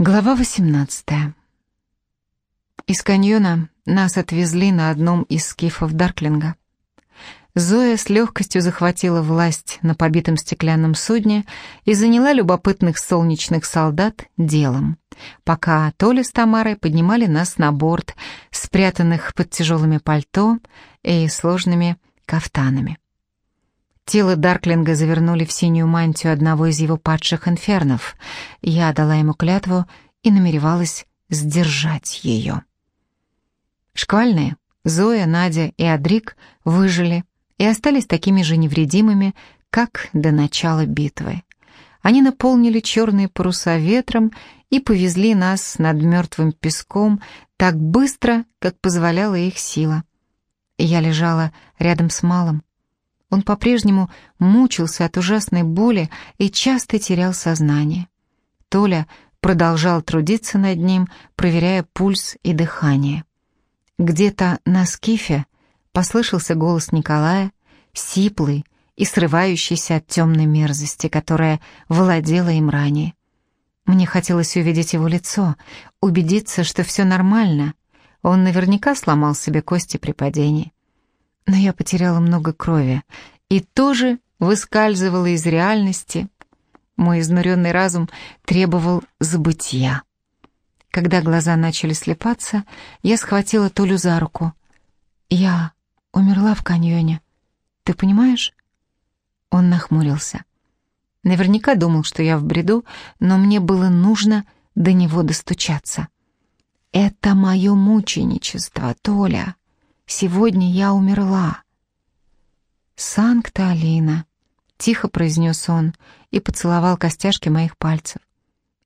Глава 18. Из каньона нас отвезли на одном из скифов Дарклинга. Зоя с легкостью захватила власть на побитом стеклянном судне и заняла любопытных солнечных солдат делом, пока Толя с Тамарой поднимали нас на борт, спрятанных под тяжелыми пальто и сложными кафтанами. Тело Дарклинга завернули в синюю мантию одного из его падших инфернов. Я дала ему клятву и намеревалась сдержать ее. Шквальные, Зоя, Надя и Адрик выжили и остались такими же невредимыми, как до начала битвы. Они наполнили черные паруса ветром и повезли нас над мертвым песком так быстро, как позволяла их сила. Я лежала рядом с Малом. Он по-прежнему мучился от ужасной боли и часто терял сознание. Толя продолжал трудиться над ним, проверяя пульс и дыхание. Где-то на скифе послышался голос Николая, сиплый и срывающийся от темной мерзости, которая владела им ранее. Мне хотелось увидеть его лицо, убедиться, что все нормально. Он наверняка сломал себе кости при падении но я потеряла много крови и тоже выскальзывала из реальности. Мой изнуренный разум требовал забытия. Когда глаза начали слепаться, я схватила Толю за руку. «Я умерла в каньоне. Ты понимаешь?» Он нахмурился. Наверняка думал, что я в бреду, но мне было нужно до него достучаться. «Это мое мученичество, Толя. Сегодня я умерла». «Санкта-Алина», — тихо произнес он и поцеловал костяшки моих пальцев.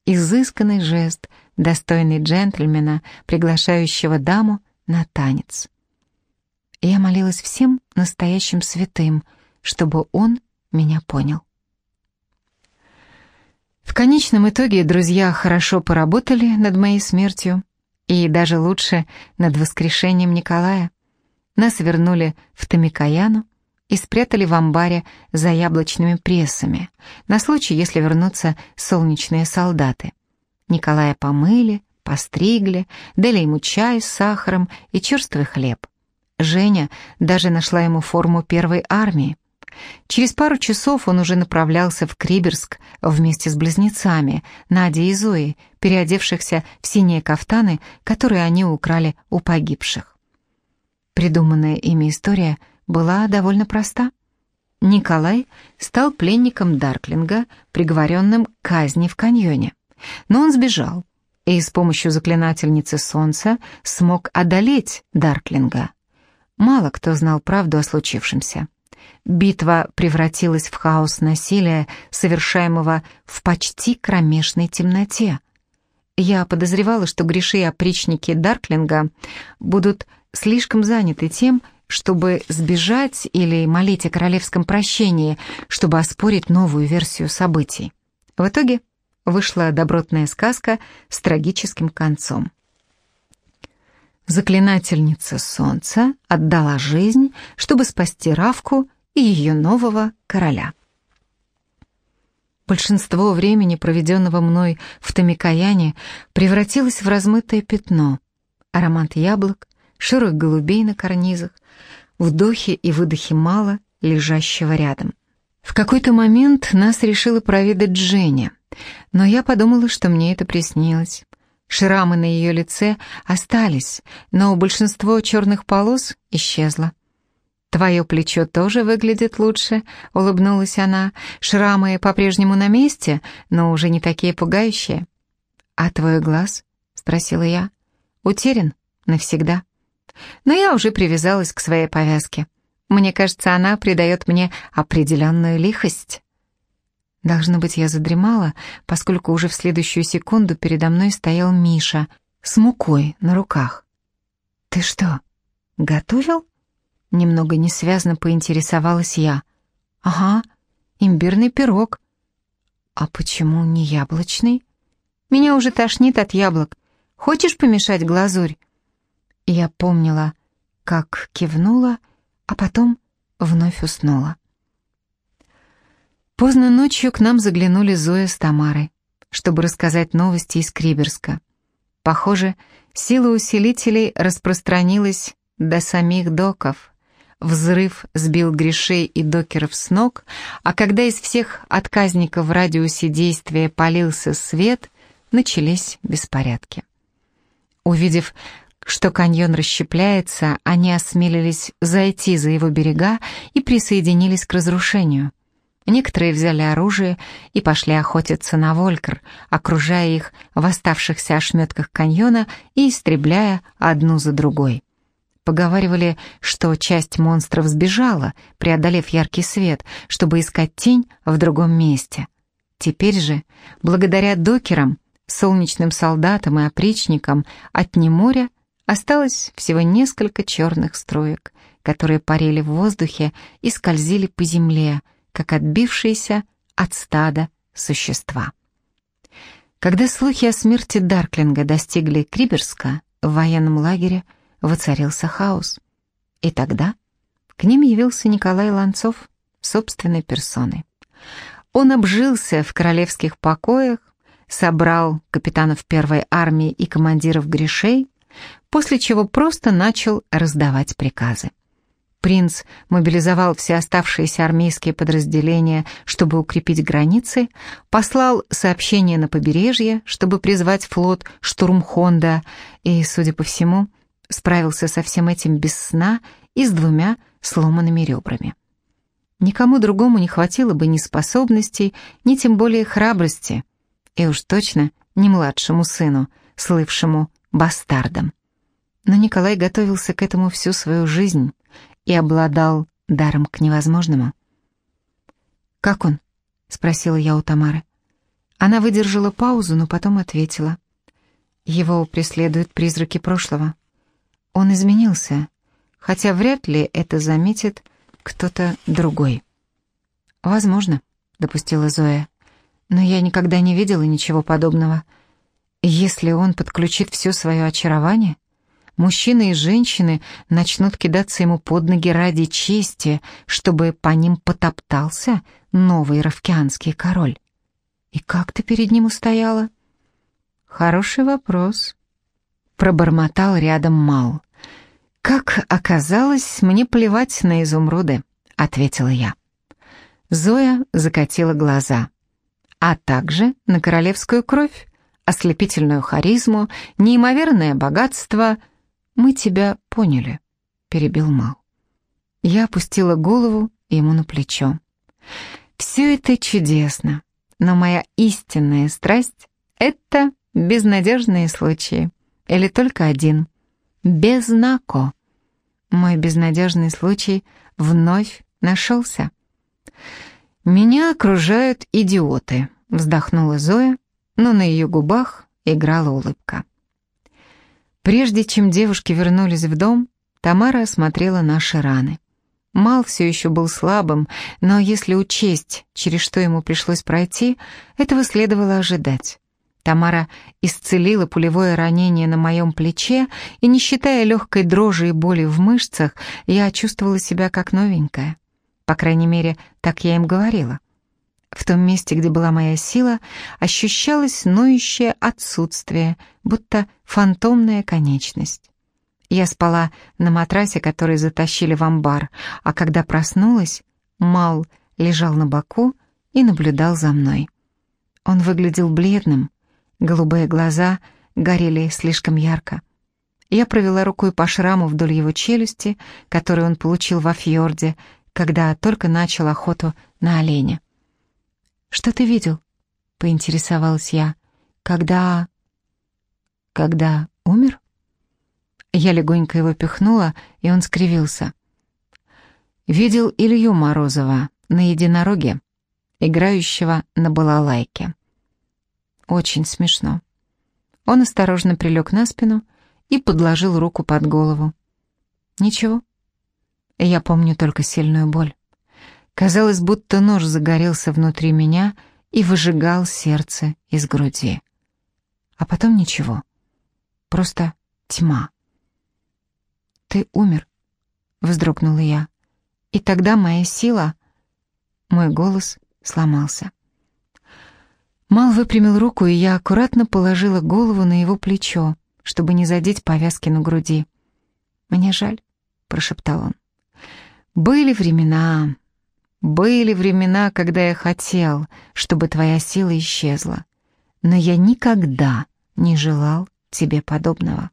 Изысканный жест, достойный джентльмена, приглашающего даму на танец. Я молилась всем настоящим святым, чтобы он меня понял. В конечном итоге друзья хорошо поработали над моей смертью и даже лучше над воскрешением Николая. Нас вернули в Тамикаяну и спрятали в амбаре за яблочными прессами, на случай, если вернутся солнечные солдаты. Николая помыли, постригли, дали ему чай с сахаром и черствый хлеб. Женя даже нашла ему форму первой армии. Через пару часов он уже направлялся в Криберск вместе с близнецами, Надей и Зоей, переодевшихся в синие кафтаны, которые они украли у погибших. Придуманная ими история была довольно проста. Николай стал пленником Дарклинга, приговоренным к казни в каньоне. Но он сбежал и с помощью заклинательницы солнца смог одолеть Дарклинга. Мало кто знал правду о случившемся. Битва превратилась в хаос насилия, совершаемого в почти кромешной темноте. Я подозревала, что греши и опричники Дарклинга будут слишком заняты тем, чтобы сбежать или молить о королевском прощении, чтобы оспорить новую версию событий. В итоге вышла добротная сказка с трагическим концом. Заклинательница солнца отдала жизнь, чтобы спасти Равку и ее нового короля. Большинство времени, проведенного мной в Тамикаяне, превратилось в размытое пятно. Аромат яблок, широк голубей на карнизах, вдохе и выдохе мало, лежащего рядом. В какой-то момент нас решила проведать Дженни, но я подумала, что мне это приснилось. Шрамы на ее лице остались, но большинство черных полос исчезло. «Твое плечо тоже выглядит лучше», — улыбнулась она. «Шрамы по-прежнему на месте, но уже не такие пугающие». «А твой глаз?» — спросила я. «Утерян навсегда». Но я уже привязалась к своей повязке. Мне кажется, она придает мне определенную лихость. Должно быть, я задремала, поскольку уже в следующую секунду передо мной стоял Миша с мукой на руках. «Ты что, готовил?» Немного несвязно поинтересовалась я. «Ага, имбирный пирог». «А почему не яблочный?» «Меня уже тошнит от яблок. Хочешь помешать глазурь?» Я помнила, как кивнула, а потом вновь уснула. Поздно ночью к нам заглянули Зоя с Тамарой. чтобы рассказать новости из Криберска. Похоже, сила усилителей распространилась до самих доков. Взрыв сбил грешей и докеров с ног, а когда из всех отказников в радиусе действия полился свет, начались беспорядки. Увидев, что каньон расщепляется, они осмелились зайти за его берега и присоединились к разрушению. Некоторые взяли оружие и пошли охотиться на Волькер, окружая их в оставшихся ошметках каньона и истребляя одну за другой. Поговаривали, что часть монстров сбежала, преодолев яркий свет, чтобы искать тень в другом месте. Теперь же, благодаря докерам, солнечным солдатам и опричникам от Неморя осталось всего несколько черных строек, которые парили в воздухе и скользили по земле, как отбившиеся от стада существа. Когда слухи о смерти Дарклинга достигли Криберска, в военном лагере воцарился хаос. И тогда к ним явился Николай Ланцов собственной персоной. Он обжился в королевских покоях, собрал капитанов первой армии и командиров грешей, после чего просто начал раздавать приказы. Принц мобилизовал все оставшиеся армейские подразделения, чтобы укрепить границы, послал сообщение на побережье, чтобы призвать флот Штурмхонда, и, судя по всему, справился со всем этим без сна и с двумя сломанными ребрами. Никому другому не хватило бы ни способностей, ни тем более храбрости, и уж точно не младшему сыну, слывшему бастардом. Но Николай готовился к этому всю свою жизнь и обладал даром к невозможному. «Как он?» — спросила я у Тамары. Она выдержала паузу, но потом ответила. «Его преследуют призраки прошлого. Он изменился, хотя вряд ли это заметит кто-то другой». «Возможно», — допустила Зоя но я никогда не видела ничего подобного. Если он подключит все свое очарование, мужчины и женщины начнут кидаться ему под ноги ради чести, чтобы по ним потоптался новый равкианский король. И как ты перед ним устояла? Хороший вопрос. Пробормотал рядом Мал. Как оказалось, мне плевать на изумруды, ответила я. Зоя закатила глаза а также на королевскую кровь, ослепительную харизму, неимоверное богатство. Мы тебя поняли, перебил Мал. Я опустила голову ему на плечо. Все это чудесно, но моя истинная страсть — это безнадежные случаи. Или только один — безнако. Мой безнадежный случай вновь нашелся. «Меня окружают идиоты», — вздохнула Зоя, но на ее губах играла улыбка. Прежде чем девушки вернулись в дом, Тамара осмотрела наши раны. Мал все еще был слабым, но если учесть, через что ему пришлось пройти, этого следовало ожидать. Тамара исцелила пулевое ранение на моем плече, и, не считая легкой дрожи и боли в мышцах, я чувствовала себя как новенькая. По крайней мере, так я им говорила. В том месте, где была моя сила, ощущалось ноющее отсутствие, будто фантомная конечность. Я спала на матрасе, который затащили в амбар, а когда проснулась, Мал лежал на боку и наблюдал за мной. Он выглядел бледным, голубые глаза горели слишком ярко. Я провела рукой по шраму вдоль его челюсти, который он получил во фьорде, когда только начал охоту на оленя. «Что ты видел?» — поинтересовалась я. «Когда...» «Когда умер?» Я легонько его пихнула, и он скривился. Видел Илью Морозова на единороге, играющего на балалайке. Очень смешно. Он осторожно прилег на спину и подложил руку под голову. «Ничего, я помню только сильную боль. Казалось, будто нож загорелся внутри меня и выжигал сердце из груди. А потом ничего. Просто тьма. «Ты умер», — вздрогнула я. И тогда моя сила... Мой голос сломался. Мал выпрямил руку, и я аккуратно положила голову на его плечо, чтобы не задеть повязки на груди. «Мне жаль», — прошептал он. «Были времена, были времена, когда я хотел, чтобы твоя сила исчезла, но я никогда не желал тебе подобного.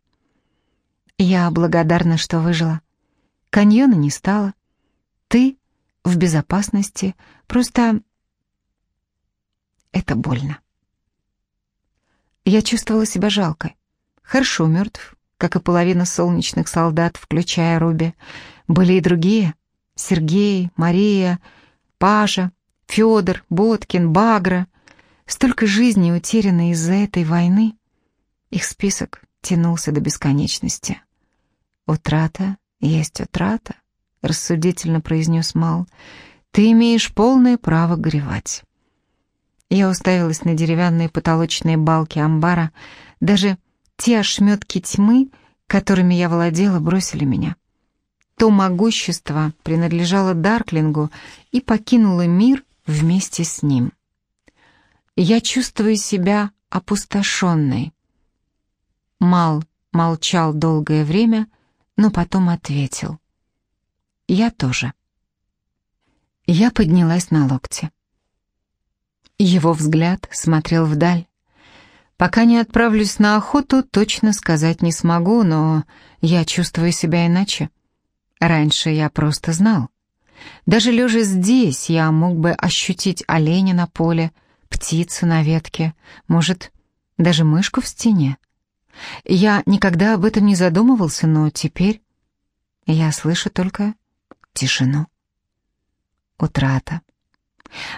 Я благодарна, что выжила. Каньона не стало. Ты в безопасности, просто это больно. Я чувствовала себя жалкой. Хорошо мертв, как и половина солнечных солдат, включая Руби. Были и другие. Сергей, Мария, Паша, Федор, Боткин, Багра. Столько жизней утеряно из-за этой войны. Их список тянулся до бесконечности. «Утрата есть утрата», — рассудительно произнес Мал. «Ты имеешь полное право горевать». Я уставилась на деревянные потолочные балки амбара. Даже те ошметки тьмы, которыми я владела, бросили меня. То могущество принадлежало Дарклингу и покинуло мир вместе с ним. Я чувствую себя опустошенной. Мал молчал долгое время, но потом ответил. «Я тоже». Я поднялась на локте. Его взгляд смотрел вдаль. Пока не отправлюсь на охоту, точно сказать не смогу, но я чувствую себя иначе. Раньше я просто знал. Даже лежа здесь, я мог бы ощутить оленя на поле, птицу на ветке, может, даже мышку в стене. Я никогда об этом не задумывался, но теперь я слышу только тишину. Утрата.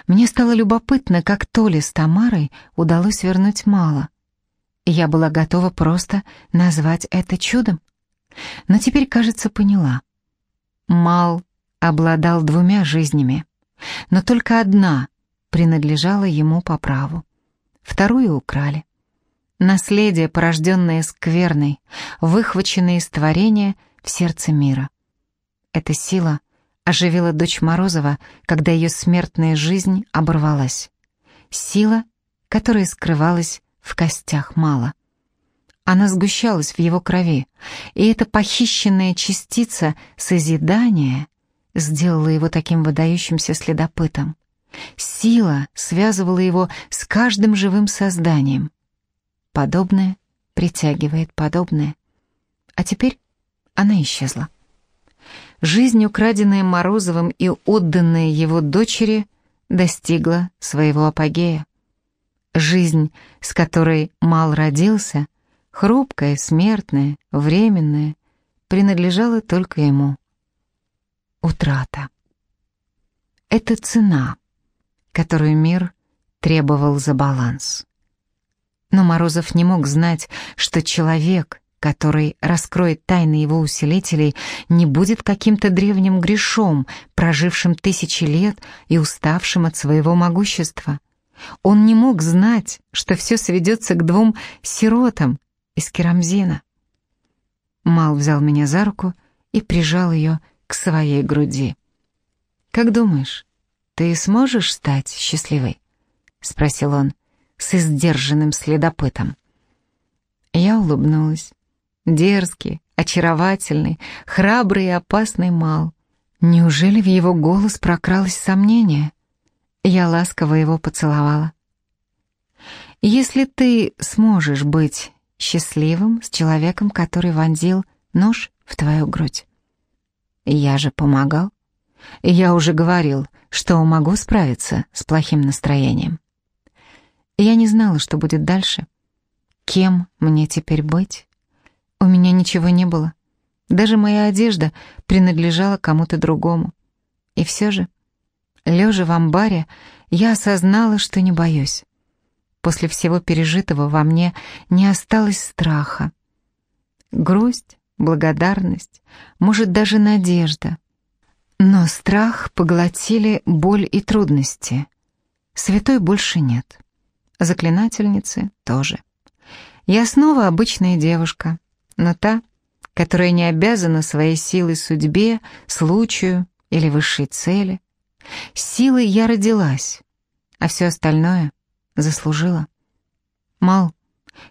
Мне стало любопытно, как Толе с Тамарой удалось вернуть мало. Я была готова просто назвать это чудом. Но теперь, кажется, поняла. Мал обладал двумя жизнями, но только одна принадлежала ему по праву. Вторую украли. Наследие, порожденное скверной, выхваченное из творения в сердце мира. Эта сила — оживила дочь Морозова, когда ее смертная жизнь оборвалась. Сила, которая скрывалась в костях мало. Она сгущалась в его крови, и эта похищенная частица созидания сделала его таким выдающимся следопытом. Сила связывала его с каждым живым созданием. Подобное притягивает подобное. А теперь она исчезла. Жизнь, украденная Морозовым и отданная его дочери, достигла своего апогея. Жизнь, с которой Мал родился, хрупкая, смертная, временная, принадлежала только ему. Утрата. Это цена, которую мир требовал за баланс. Но Морозов не мог знать, что человек, который раскроет тайны его усилителей, не будет каким-то древним грешом, прожившим тысячи лет и уставшим от своего могущества. Он не мог знать, что все сведется к двум сиротам из керамзина. Мал взял меня за руку и прижал ее к своей груди. «Как думаешь, ты сможешь стать счастливой?» — спросил он с издержанным следопытом. Я улыбнулась. Дерзкий, очаровательный, храбрый и опасный Мал. Неужели в его голос прокралось сомнение? Я ласково его поцеловала. «Если ты сможешь быть счастливым с человеком, который вонзил нож в твою грудь. Я же помогал. Я уже говорил, что могу справиться с плохим настроением. Я не знала, что будет дальше. Кем мне теперь быть? У меня ничего не было. Даже моя одежда принадлежала кому-то другому. И все же, лежа в амбаре, я осознала, что не боюсь. После всего пережитого во мне не осталось страха. Грусть, благодарность, может, даже надежда. Но страх поглотили боль и трудности. Святой больше нет. Заклинательницы тоже. Я снова обычная девушка, но та, которая не обязана своей силой судьбе, случаю или высшей цели. Силой я родилась, а все остальное заслужила. Мал,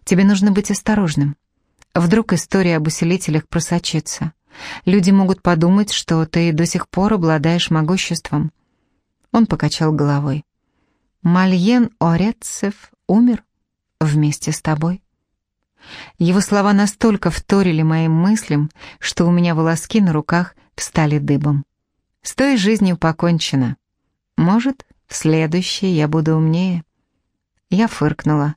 тебе нужно быть осторожным. Вдруг история об усилителях просочится. Люди могут подумать, что ты до сих пор обладаешь могуществом. Он покачал головой. Мальен Орецев умер вместе с тобой. Его слова настолько вторили моим мыслям, что у меня волоски на руках встали дыбом. С той жизнью покончено. Может, в следующей я буду умнее. Я фыркнула.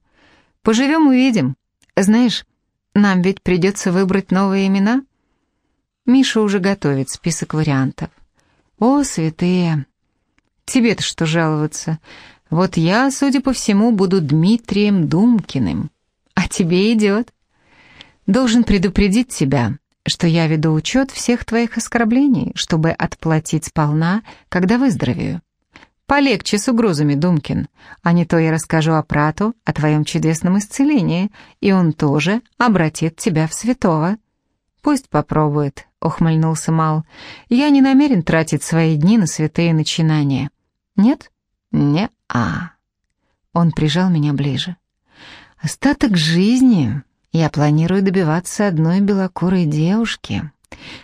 Поживем увидим. Знаешь, нам ведь придется выбрать новые имена. Миша уже готовит список вариантов. О, святые! Тебе-то что жаловаться? Вот я, судя по всему, буду Дмитрием Думкиным. А тебе идет. Должен предупредить тебя, что я веду учет всех твоих оскорблений, чтобы отплатить сполна, когда выздоровею. Полегче с угрозами, Думкин, а не то я расскажу Апрату о твоем чудесном исцелении, и он тоже обратит тебя в святого. Пусть попробует, ухмыльнулся Мал. Я не намерен тратить свои дни на святые начинания. Нет? Не-а. Он прижал меня ближе. Остаток жизни я планирую добиваться одной белокурой девушки.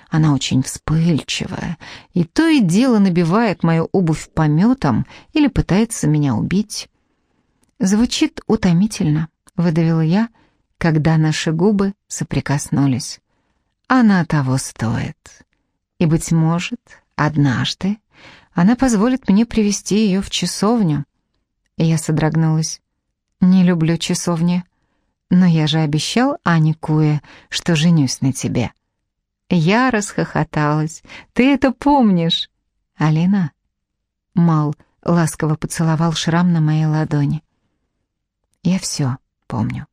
Она очень вспыльчивая, и то и дело набивает мою обувь пометом или пытается меня убить. Звучит утомительно, выдавила я, когда наши губы соприкоснулись. Она того стоит. И, быть может, однажды она позволит мне привести ее в часовню. И я содрогнулась. Не люблю часовни. Но я же обещал Ане Куе, что женюсь на тебе. Я расхохоталась. Ты это помнишь? Алина? Мал ласково поцеловал шрам на моей ладони. Я все помню.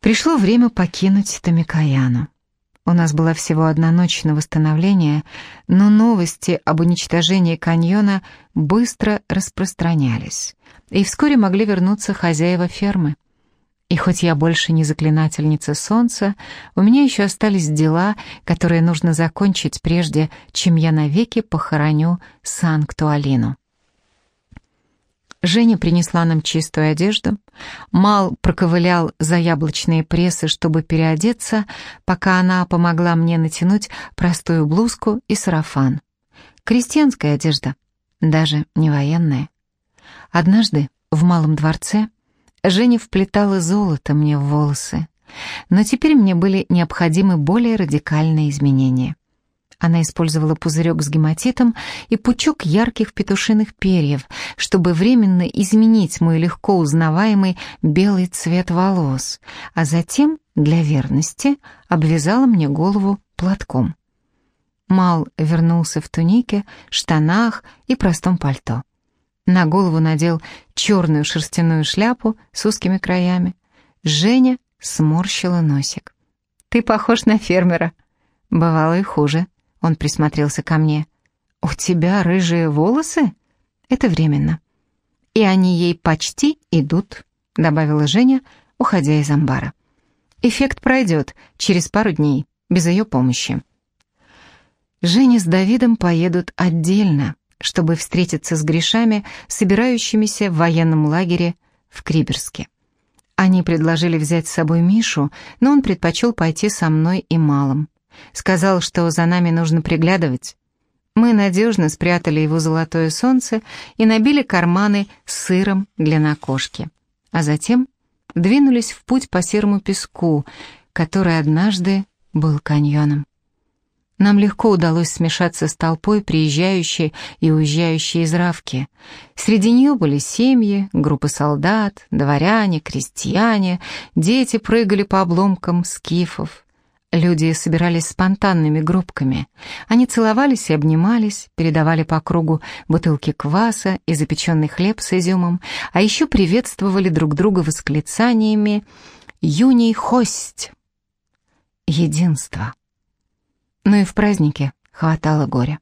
Пришло время покинуть Томикаяну. У нас была всего одна ночь на восстановление, но новости об уничтожении каньона быстро распространялись, и вскоре могли вернуться хозяева фермы. И хоть я больше не заклинательница солнца, у меня еще остались дела, которые нужно закончить прежде, чем я навеки похороню Санктуалину. Женя принесла нам чистую одежду. Мал проковылял за яблочные прессы, чтобы переодеться, пока она помогла мне натянуть простую блузку и сарафан. Крестьянская одежда, даже не военная. Однажды в малом дворце Женя вплетала золото мне в волосы, но теперь мне были необходимы более радикальные изменения. Она использовала пузырек с гематитом и пучок ярких петушиных перьев, чтобы временно изменить мой легко узнаваемый белый цвет волос, а затем, для верности, обвязала мне голову платком. Мал вернулся в тунике, штанах и простом пальто. На голову надел черную шерстяную шляпу с узкими краями. Женя сморщила носик. «Ты похож на фермера». Бывало и хуже. Он присмотрелся ко мне. «У тебя рыжие волосы?» «Это временно». «И они ей почти идут», — добавила Женя, уходя из амбара. «Эффект пройдет через пару дней, без ее помощи». Женя с Давидом поедут отдельно, чтобы встретиться с грешами, собирающимися в военном лагере в Криберске. Они предложили взять с собой Мишу, но он предпочел пойти со мной и Малым. Сказал, что за нами нужно приглядывать. Мы надежно спрятали его золотое солнце и набили карманы сыром для накошки. А затем двинулись в путь по серому песку, который однажды был каньоном. Нам легко удалось смешаться с толпой, приезжающей и уезжающей из Равки. Среди нее были семьи, группы солдат, дворяне, крестьяне, дети прыгали по обломкам скифов. Люди собирались спонтанными группками. Они целовались и обнимались, передавали по кругу бутылки кваса и запеченный хлеб с изюмом, а еще приветствовали друг друга восклицаниями «Юний хость!» Единство. Но и в празднике хватало горя.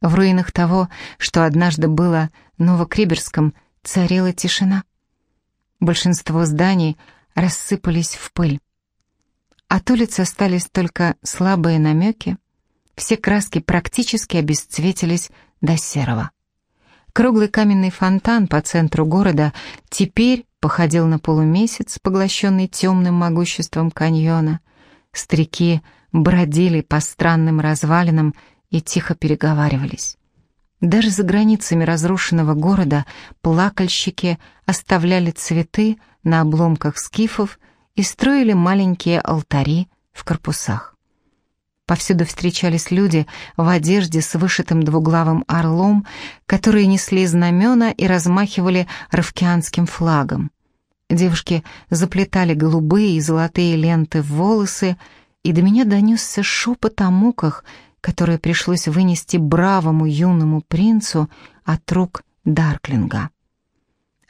В руинах того, что однажды было Новокриберском, царила тишина. Большинство зданий рассыпались в пыль. От улиц остались только слабые намеки, все краски практически обесцветились до серого. Круглый каменный фонтан по центру города теперь походил на полумесяц, поглощенный темным могуществом каньона. Старики бродили по странным развалинам и тихо переговаривались. Даже за границами разрушенного города плакальщики оставляли цветы на обломках скифов и строили маленькие алтари в корпусах. Повсюду встречались люди в одежде с вышитым двуглавым орлом, которые несли знамена и размахивали равкианским флагом. Девушки заплетали голубые и золотые ленты в волосы, и до меня донесся шепот о муках, которые пришлось вынести бравому юному принцу от рук Дарклинга.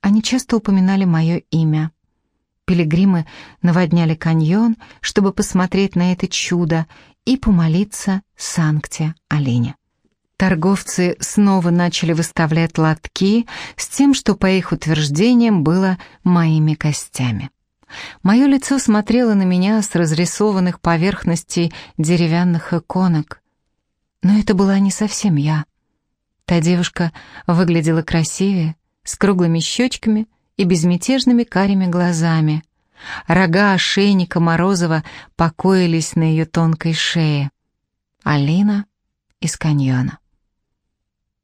Они часто упоминали мое имя. Пилигримы наводняли каньон, чтобы посмотреть на это чудо и помолиться Санкте Олене. Торговцы снова начали выставлять лотки с тем, что, по их утверждениям, было моими костями. Мое лицо смотрело на меня с разрисованных поверхностей деревянных иконок. Но это была не совсем я. Та девушка выглядела красивее, с круглыми щечками и безмятежными карими глазами. Рога ошейника Морозова покоились на ее тонкой шее. Алина из каньона.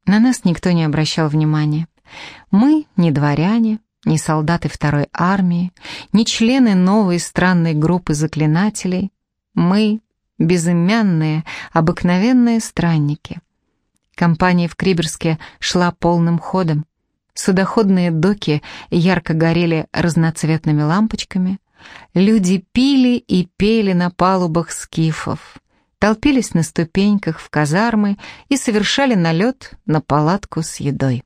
На нас никто не обращал внимания. Мы не дворяне, не солдаты второй армии, не члены новой странной группы заклинателей. Мы безымянные, обыкновенные странники. Компания в Криберске шла полным ходом. Судоходные доки ярко горели разноцветными лампочками. Люди пили и пели на палубах скифов толпились на ступеньках в казармы и совершали налет на палатку с едой.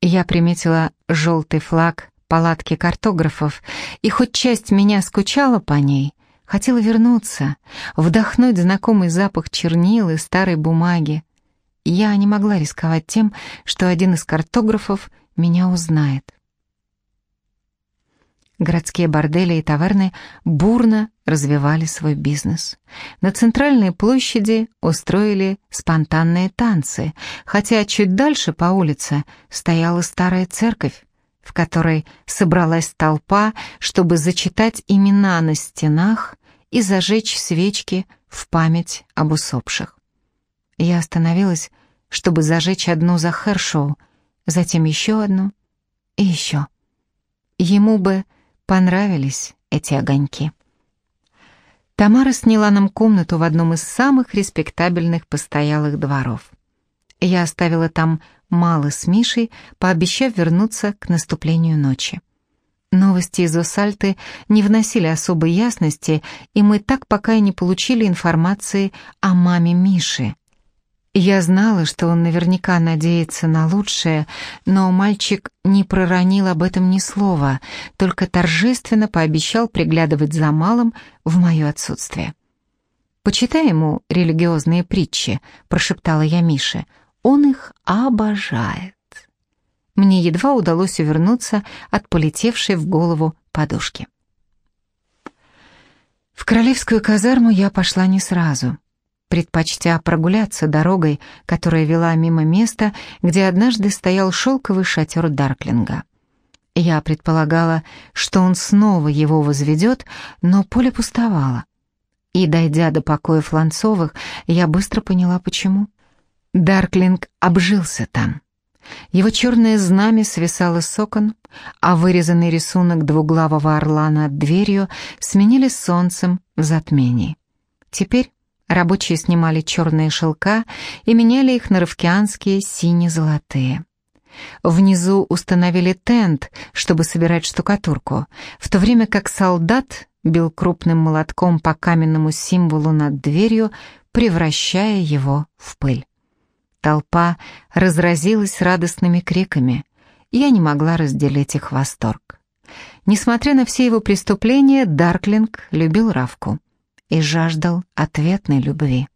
Я приметила желтый флаг палатки картографов, и хоть часть меня скучала по ней, хотела вернуться, вдохнуть знакомый запах чернил и старой бумаги. Я не могла рисковать тем, что один из картографов меня узнает. Городские бордели и таверны бурно развивали свой бизнес. На центральной площади устроили спонтанные танцы, хотя чуть дальше по улице стояла старая церковь, в которой собралась толпа, чтобы зачитать имена на стенах и зажечь свечки в память об усопших. Я остановилась, чтобы зажечь одну за Хершоу, затем еще одну и еще. Ему бы понравились эти огоньки. Тамара сняла нам комнату в одном из самых респектабельных постоялых дворов. Я оставила там Малы с Мишей, пообещав вернуться к наступлению ночи. Новости из Осальты не вносили особой ясности, и мы так пока и не получили информации о маме Миши, я знала, что он наверняка надеется на лучшее, но мальчик не проронил об этом ни слова, только торжественно пообещал приглядывать за малым в мое отсутствие. «Почитай ему религиозные притчи», — прошептала я Мише. «Он их обожает». Мне едва удалось увернуться от полетевшей в голову подушки. В королевскую казарму я пошла не сразу — предпочтя прогуляться дорогой, которая вела мимо места, где однажды стоял шелковый шатер Дарклинга. Я предполагала, что он снова его возведет, но поле пустовало. И, дойдя до покоя Фланцовых, я быстро поняла, почему. Дарклинг обжился там. Его черное знамя свисало с окон, а вырезанный рисунок двуглавого орла над дверью сменили солнцем в затмении. Теперь Рабочие снимали черные шелка и меняли их на ровкианские сине-золотые. Внизу установили тент, чтобы собирать штукатурку, в то время как солдат бил крупным молотком по каменному символу над дверью, превращая его в пыль. Толпа разразилась радостными криками. Я не могла разделить их восторг. Несмотря на все его преступления, Дарклинг любил Равку и жаждал ответной любви.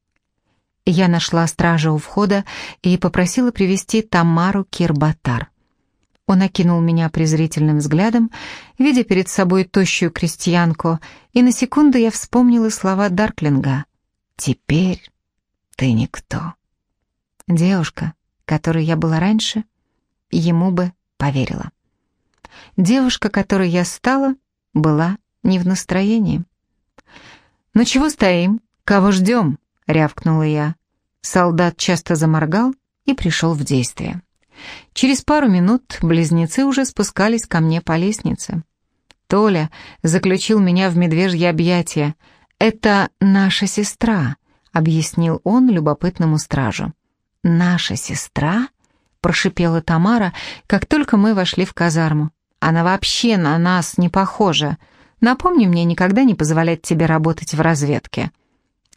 Я нашла стража у входа и попросила привести Тамару Кирбатар. Он окинул меня презрительным взглядом, видя перед собой тощую крестьянку, и на секунду я вспомнила слова Дарклинга «Теперь ты никто». Девушка, которой я была раньше, ему бы поверила. Девушка, которой я стала, была не в настроении. «Ну чего стоим? Кого ждем?» — рявкнула я. Солдат часто заморгал и пришел в действие. Через пару минут близнецы уже спускались ко мне по лестнице. Толя заключил меня в медвежье объятия. «Это наша сестра», — объяснил он любопытному стражу. «Наша сестра?» — прошипела Тамара, как только мы вошли в казарму. «Она вообще на нас не похожа. Напомни мне никогда не позволять тебе работать в разведке.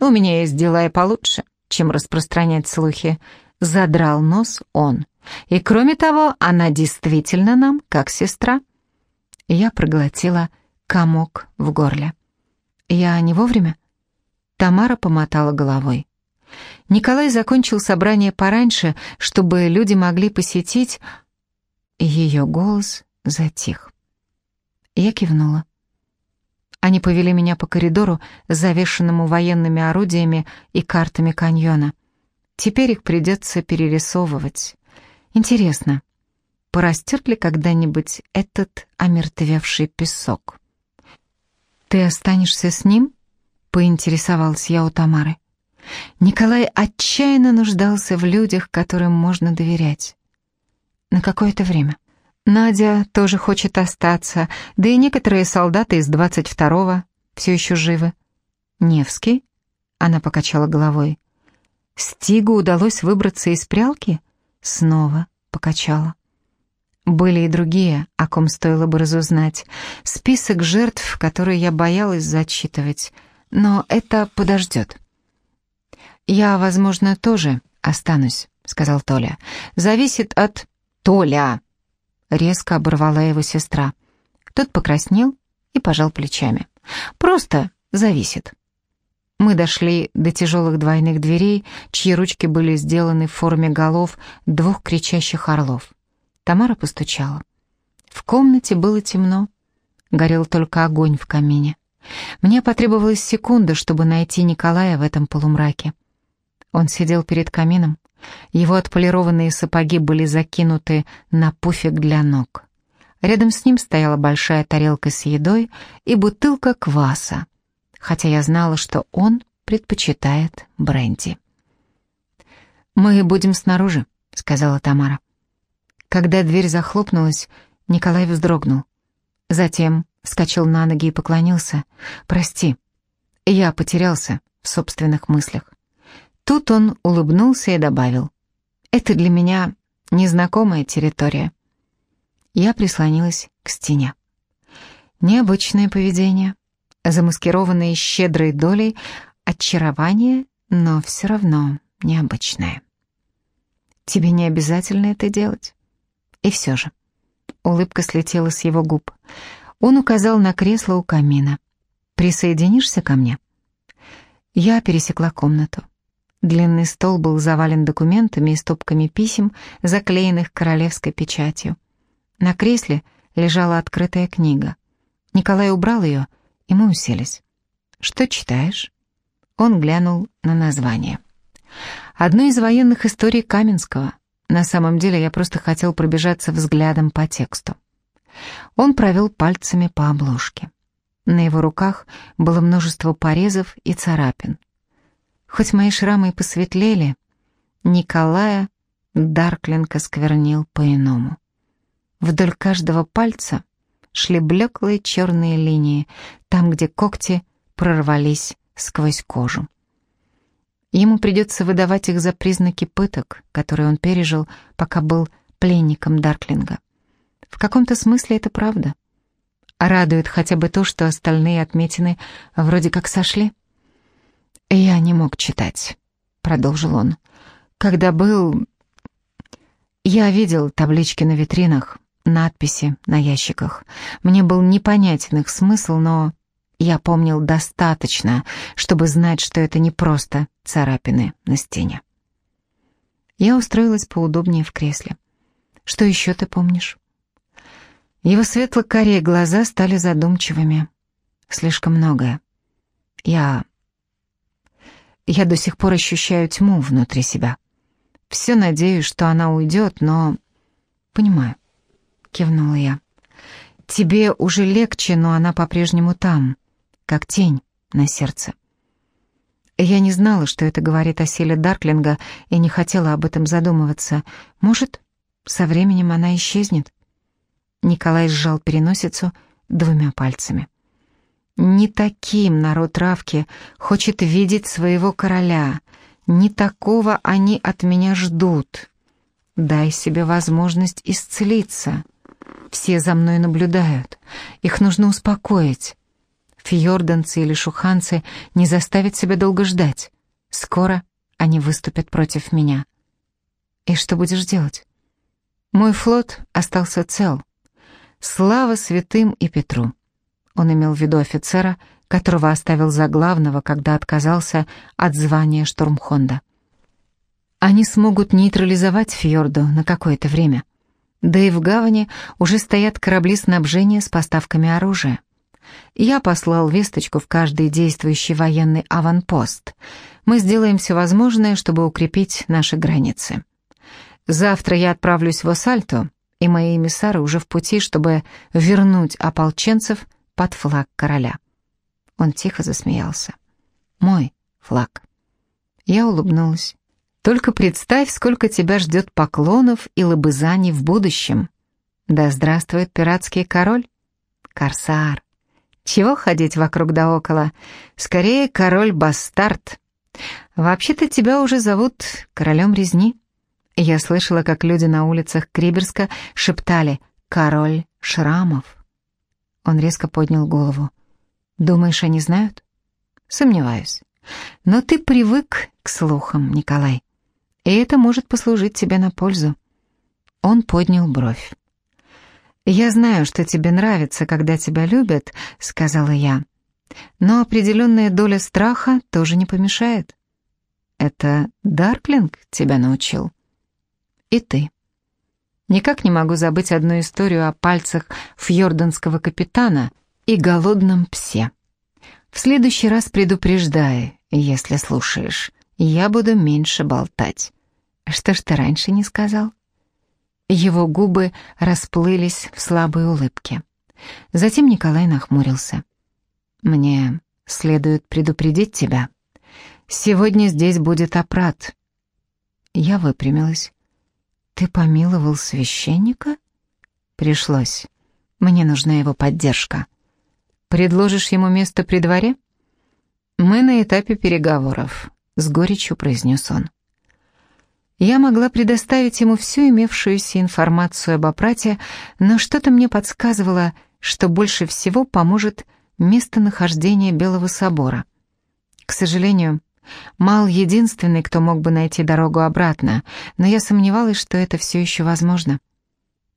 У меня есть дела и получше, чем распространять слухи». Задрал нос он. «И кроме того, она действительно нам как сестра». Я проглотила комок в горле. «Я не вовремя?» Тамара помотала головой. Николай закончил собрание пораньше, чтобы люди могли посетить... Ее голос затих. Я кивнула. Они повели меня по коридору, завешенному военными орудиями и картами каньона. Теперь их придется перерисовывать. Интересно, порастет ли когда-нибудь этот омертвевший песок? «Ты останешься с ним?» — поинтересовалась я у Тамары. Николай отчаянно нуждался в людях, которым можно доверять. На какое-то время. Надя тоже хочет остаться, да и некоторые солдаты из 22-го все еще живы. Невский? Она покачала головой. Стигу удалось выбраться из прялки? Снова покачала. Были и другие, о ком стоило бы разузнать. Список жертв, которые я боялась зачитывать. Но это подождет. «Я, возможно, тоже останусь», — сказал Толя. «Зависит от...» «Толя!» — резко оборвала его сестра. Тот покраснел и пожал плечами. «Просто зависит». Мы дошли до тяжелых двойных дверей, чьи ручки были сделаны в форме голов двух кричащих орлов. Тамара постучала. В комнате было темно. Горел только огонь в камине. Мне потребовалась секунда, чтобы найти Николая в этом полумраке. Он сидел перед камином. Его отполированные сапоги были закинуты на пуфик для ног. Рядом с ним стояла большая тарелка с едой и бутылка кваса, хотя я знала, что он предпочитает бренди. «Мы будем снаружи», — сказала Тамара. Когда дверь захлопнулась, Николай вздрогнул. Затем вскочил на ноги и поклонился. «Прости, я потерялся в собственных мыслях». Тут он улыбнулся и добавил. «Это для меня незнакомая территория». Я прислонилась к стене. Необычное поведение, замаскированное щедрой долей очарование, но все равно необычное. Тебе не обязательно это делать. И все же. Улыбка слетела с его губ. Он указал на кресло у камина. «Присоединишься ко мне?» Я пересекла комнату. Длинный стол был завален документами и стопками писем, заклеенных королевской печатью. На кресле лежала открытая книга. Николай убрал ее, и мы уселись. «Что читаешь?» Он глянул на название. «Одну из военных историй Каменского», на самом деле я просто хотел пробежаться взглядом по тексту. Он провел пальцами по обложке. На его руках было множество порезов и царапин. Хоть мои шрамы и посветлели, Николая Даркленко сквернил по-иному. Вдоль каждого пальца шли блеклые черные линии, там, где когти прорвались сквозь кожу. Ему придется выдавать их за признаки пыток, которые он пережил, пока был пленником Дарклинга. В каком-то смысле это правда. Радует хотя бы то, что остальные отметины вроде как сошли. «Я не мог читать», — продолжил он. «Когда был...» Я видел таблички на витринах, надписи на ящиках. Мне был непонятен их смысл, но я помнил достаточно, чтобы знать, что это не просто царапины на стене. Я устроилась поудобнее в кресле. «Что еще ты помнишь?» Его светло-карие глаза стали задумчивыми. Слишком многое. Я... Я до сих пор ощущаю тьму внутри себя. Все надеюсь, что она уйдет, но... «Понимаю», — кивнула я. «Тебе уже легче, но она по-прежнему там, как тень на сердце». Я не знала, что это говорит о силе Дарклинга, и не хотела об этом задумываться. Может, со временем она исчезнет? Николай сжал переносицу двумя пальцами. Не таким народ Равки хочет видеть своего короля. Не такого они от меня ждут. Дай себе возможность исцелиться. Все за мной наблюдают. Их нужно успокоить. Фьорданцы или шуханцы не заставят себя долго ждать. Скоро они выступят против меня. И что будешь делать? Мой флот остался цел. Слава святым и Петру. Он имел в виду офицера, которого оставил за главного, когда отказался от звания штурмхонда. Они смогут нейтрализовать Фьорду на какое-то время. Да и в гавани уже стоят корабли снабжения с поставками оружия. Я послал весточку в каждый действующий военный аванпост. Мы сделаем все возможное, чтобы укрепить наши границы. Завтра я отправлюсь в Осальто, и мои эмиссары уже в пути, чтобы вернуть ополченцев под флаг короля. Он тихо засмеялся. «Мой флаг». Я улыбнулась. Только представь, сколько тебя ждет поклонов и лобызаний в будущем. Да здравствует пиратский король, корсар. Чего ходить вокруг да около? Скорее, король-бастард. Вообще-то тебя уже зовут королем резни. Я слышала, как люди на улицах Криберска шептали «Король шрамов». Он резко поднял голову. «Думаешь, они знают?» «Сомневаюсь. Но ты привык к слухам, Николай и это может послужить тебе на пользу». Он поднял бровь. «Я знаю, что тебе нравится, когда тебя любят», — сказала я. «Но определенная доля страха тоже не помешает. Это Дарклинг тебя научил. И ты. Никак не могу забыть одну историю о пальцах фьорданского капитана и голодном псе. В следующий раз предупреждай, если слушаешь, я буду меньше болтать. Что ж ты раньше не сказал? Его губы расплылись в слабой улыбке. Затем Николай нахмурился. «Мне следует предупредить тебя. Сегодня здесь будет опрат». Я выпрямилась. «Ты помиловал священника?» «Пришлось. Мне нужна его поддержка. Предложишь ему место при дворе?» «Мы на этапе переговоров», — с горечью произнес он. Я могла предоставить ему всю имевшуюся информацию об опрате, но что-то мне подсказывало, что больше всего поможет местонахождение Белого собора. К сожалению, Мал единственный, кто мог бы найти дорогу обратно, но я сомневалась, что это все еще возможно.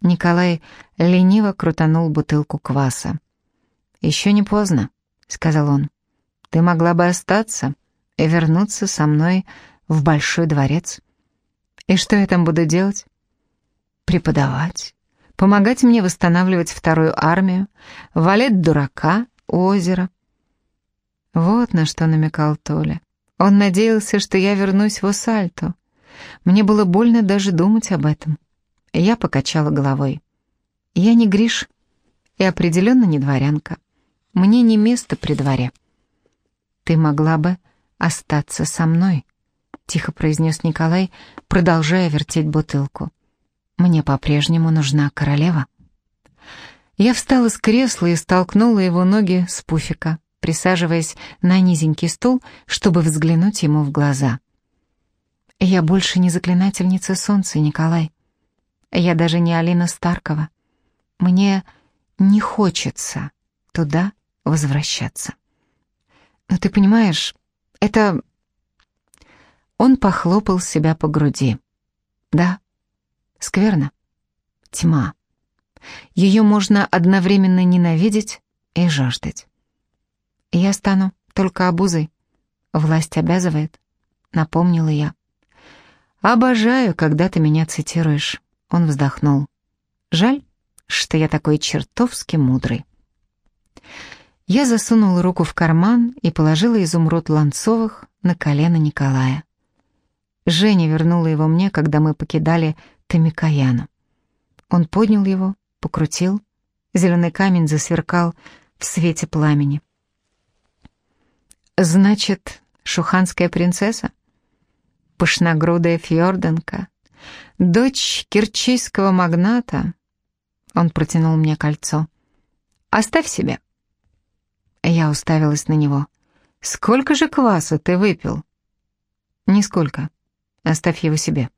Николай лениво крутанул бутылку кваса. «Еще не поздно», — сказал он. «Ты могла бы остаться и вернуться со мной в Большой дворец». И что я там буду делать? Преподавать, помогать мне восстанавливать вторую армию, валять дурака, озеро. Вот на что намекал Толя. Он надеялся, что я вернусь в Осальто. Мне было больно даже думать об этом. Я покачала головой. Я не Гриш и определенно не дворянка. Мне не место при дворе. Ты могла бы остаться со мной, тихо произнес Николай, продолжая вертеть бутылку. «Мне по-прежнему нужна королева». Я встала с кресла и столкнула его ноги с пуфика, присаживаясь на низенький стул, чтобы взглянуть ему в глаза. «Я больше не заклинательница солнца, Николай. Я даже не Алина Старкова. Мне не хочется туда возвращаться. Но ты понимаешь, это он похлопал себя по груди. Да, скверно. Тьма. Ее можно одновременно ненавидеть и жаждать. Я стану только обузой. Власть обязывает, напомнила я. Обожаю, когда ты меня цитируешь. Он вздохнул. Жаль, что я такой чертовски мудрый. Я засунула руку в карман и положила изумруд Ланцовых на колено Николая. Женя вернула его мне, когда мы покидали Тамикаяну. Он поднял его, покрутил. Зеленый камень засверкал в свете пламени. «Значит, шуханская принцесса? Пышногрудая фьорданка? Дочь кирчийского магната?» Он протянул мне кольцо. «Оставь себе». Я уставилась на него. «Сколько же кваса ты выпил?» «Нисколько. Оставь его себе,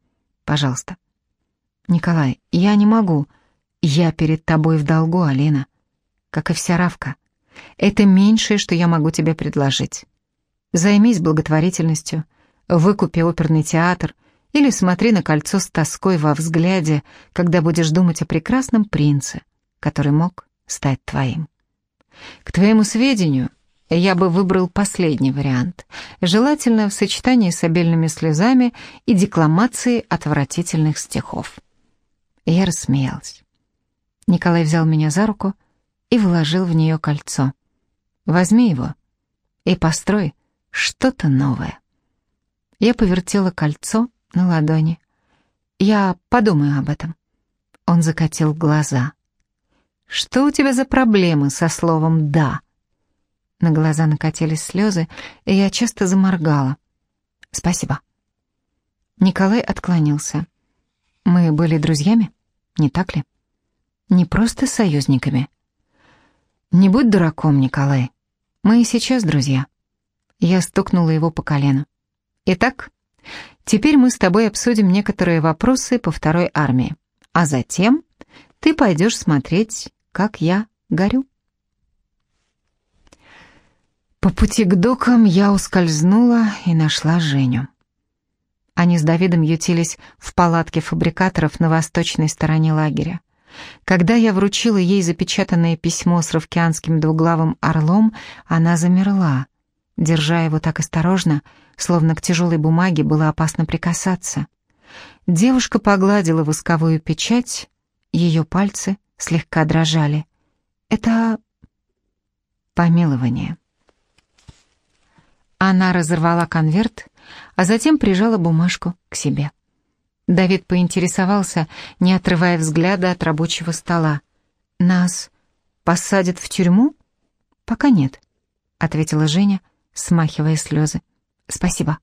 пожалуйста». «Николай, я не могу. Я перед тобой в долгу, Алина. Как и вся Равка. Это меньшее, что я могу тебе предложить. Займись благотворительностью, выкупи оперный театр или смотри на кольцо с тоской во взгляде, когда будешь думать о прекрасном принце, который мог стать твоим. К твоему сведению, я бы выбрал последний вариант, желательно в сочетании с обильными слезами и декламацией отвратительных стихов. Я рассмеялась. Николай взял меня за руку и вложил в нее кольцо. «Возьми его и построй что-то новое». Я повертела кольцо на ладони. «Я подумаю об этом». Он закатил глаза. «Что у тебя за проблемы со словом «да»?» На глаза накатились слезы, и я часто заморгала. «Спасибо». Николай отклонился. «Мы были друзьями, не так ли?» «Не просто союзниками». «Не будь дураком, Николай. Мы и сейчас друзья». Я стукнула его по колену. «Итак, теперь мы с тобой обсудим некоторые вопросы по второй армии, а затем ты пойдешь смотреть как я горю. По пути к докам я ускользнула и нашла Женю. Они с Давидом ютились в палатке фабрикаторов на восточной стороне лагеря. Когда я вручила ей запечатанное письмо с ровкианским двуглавым орлом, она замерла, держа его так осторожно, словно к тяжелой бумаге было опасно прикасаться. Девушка погладила восковую печать, ее пальцы — слегка дрожали. Это помилование. Она разорвала конверт, а затем прижала бумажку к себе. Давид поинтересовался, не отрывая взгляда от рабочего стола. «Нас посадят в тюрьму?» «Пока нет», — ответила Женя, смахивая слезы. «Спасибо».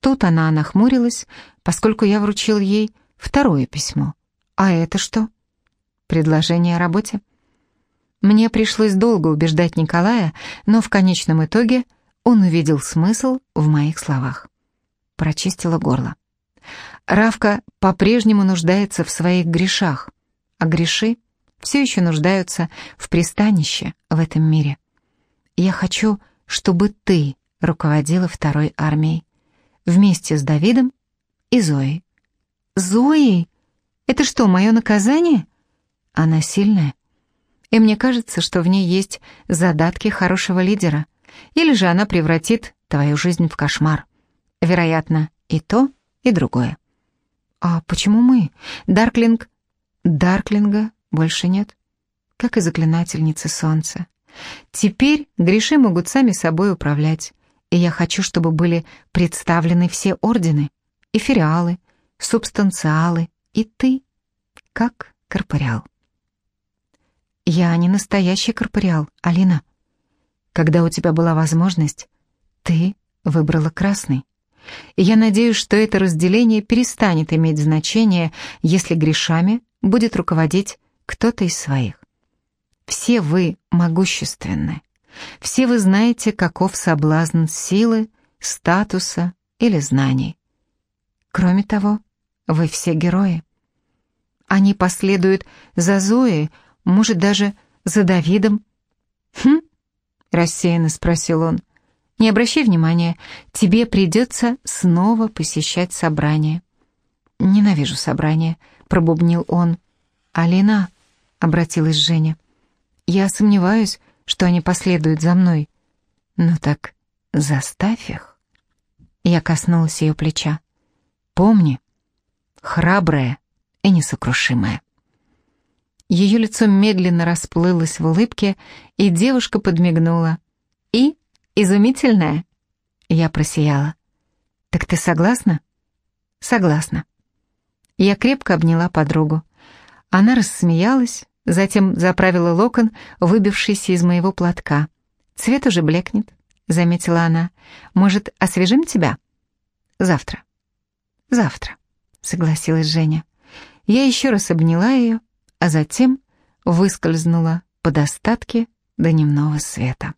Тут она нахмурилась, поскольку я вручил ей второе письмо. «А это что?» Предложение о работе? Мне пришлось долго убеждать Николая, но в конечном итоге он увидел смысл в моих словах. Прочистила горло. Равка по-прежнему нуждается в своих грешах, а греши все еще нуждаются в пристанище в этом мире. Я хочу, чтобы ты руководила второй армией вместе с Давидом и Зоей. Зоей? Это что, мое наказание? Она сильная, и мне кажется, что в ней есть задатки хорошего лидера. Или же она превратит твою жизнь в кошмар. Вероятно, и то, и другое. А почему мы? Дарклинг... Дарклинга больше нет, как и заклинательницы солнца. Теперь греши могут сами собой управлять, и я хочу, чтобы были представлены все ордены, эфириалы, субстанциалы и ты, как корпориал. Я не настоящий корпориал, Алина. Когда у тебя была возможность, ты выбрала красный. И я надеюсь, что это разделение перестанет иметь значение, если грешами будет руководить кто-то из своих. Все вы могущественны. Все вы знаете, каков соблазн силы, статуса или знаний. Кроме того, вы все герои. Они последуют за Зоей, может, даже за Давидом?» «Хм?» — рассеянно спросил он. «Не обращай внимания, тебе придется снова посещать собрание». «Ненавижу собрание», — пробубнил он. «Алина», — обратилась Женя, — «я сомневаюсь, что они последуют за мной». «Ну так заставь их». Я коснулась ее плеча. «Помни, храбрая и несокрушимая». Ее лицо медленно расплылось в улыбке, и девушка подмигнула. «И? Изумительная?» Я просияла. «Так ты согласна?» «Согласна». Я крепко обняла подругу. Она рассмеялась, затем заправила локон, выбившийся из моего платка. «Цвет уже блекнет», — заметила она. «Может, освежим тебя?» «Завтра». «Завтра», — согласилась Женя. Я еще раз обняла ее, а затем выскользнула под остатки дневного света.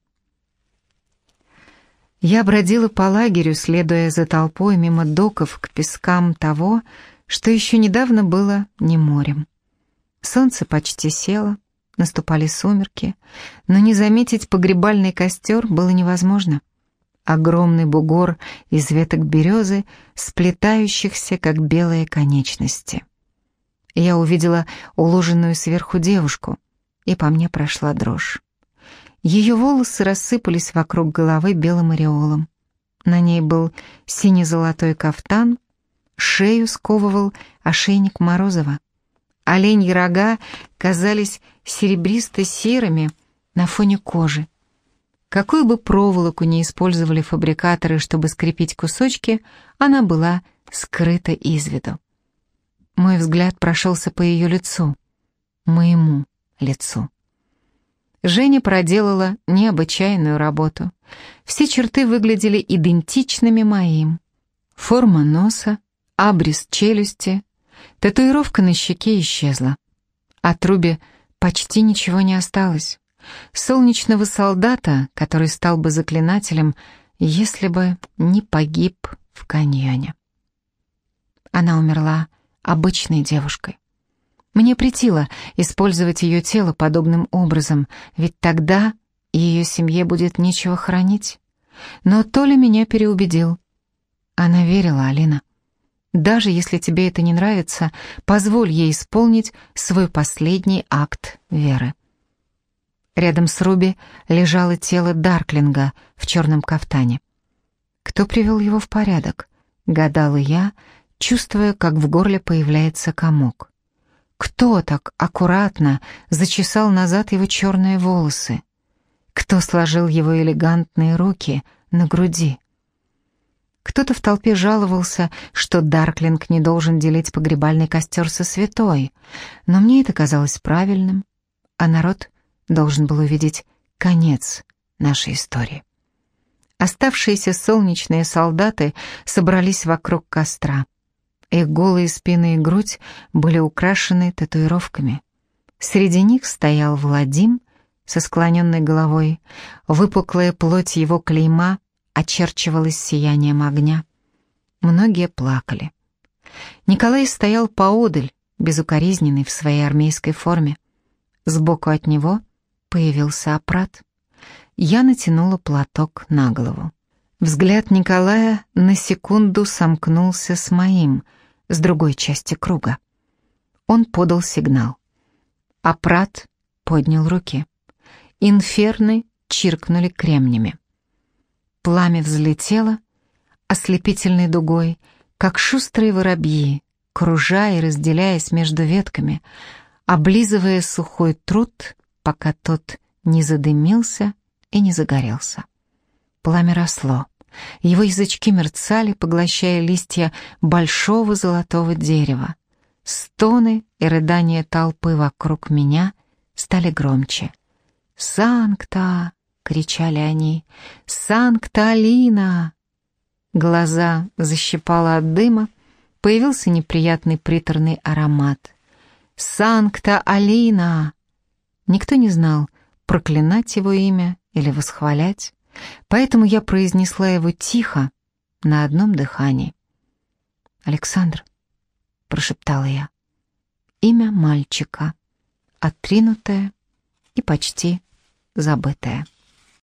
Я бродила по лагерю, следуя за толпой мимо доков к пескам того, что еще недавно было не морем. Солнце почти село, наступали сумерки, но не заметить погребальный костер было невозможно. Огромный бугор из веток березы, сплетающихся, как белые конечности. Я увидела уложенную сверху девушку, и по мне прошла дрожь. Ее волосы рассыпались вокруг головы белым ореолом. На ней был сине-золотой кафтан, шею сковывал ошейник Морозова. Оленьи рога казались серебристо-серыми на фоне кожи. Какую бы проволоку ни использовали фабрикаторы, чтобы скрепить кусочки, она была скрыта из виду. Мой взгляд прошелся по ее лицу, моему лицу. Женя проделала необычайную работу. Все черты выглядели идентичными моим. Форма носа, абрис челюсти, татуировка на щеке исчезла. От Руби почти ничего не осталось. Солнечного солдата, который стал бы заклинателем, если бы не погиб в каньоне. Она умерла обычной девушкой. Мне претило использовать ее тело подобным образом, ведь тогда ее семье будет нечего хранить. Но Толя меня переубедил. Она верила, Алина. Даже если тебе это не нравится, позволь ей исполнить свой последний акт веры. Рядом с Руби лежало тело Дарклинга в черном кафтане. Кто привел его в порядок? Гадала я, чувствуя, как в горле появляется комок. Кто так аккуратно зачесал назад его черные волосы? Кто сложил его элегантные руки на груди? Кто-то в толпе жаловался, что Дарклинг не должен делить погребальный костер со святой, но мне это казалось правильным, а народ должен был увидеть конец нашей истории. Оставшиеся солнечные солдаты собрались вокруг костра. Их голые спины и грудь были украшены татуировками. Среди них стоял Владим со склоненной головой. Выпуклая плоть его клейма очерчивалась сиянием огня. Многие плакали. Николай стоял поодаль, безукоризненный в своей армейской форме. Сбоку от него появился опрат. Я натянула платок на голову. Взгляд Николая на секунду сомкнулся с моим — с другой части круга. Он подал сигнал. А Прат поднял руки. Инферны чиркнули кремнями. Пламя взлетело, ослепительной дугой, как шустрые воробьи, кружа и разделяясь между ветками, облизывая сухой труд, пока тот не задымился и не загорелся. Пламя росло. Его язычки мерцали, поглощая листья большого золотого дерева. Стоны и рыдания толпы вокруг меня стали громче. «Санкта!» — кричали они. «Санкта-Алина!» Глаза защипало от дыма, появился неприятный приторный аромат. «Санкта-Алина!» Никто не знал, проклинать его имя или восхвалять. Поэтому я произнесла его тихо, на одном дыхании. «Александр», — прошептала я, — имя мальчика, отринутое и почти забытое.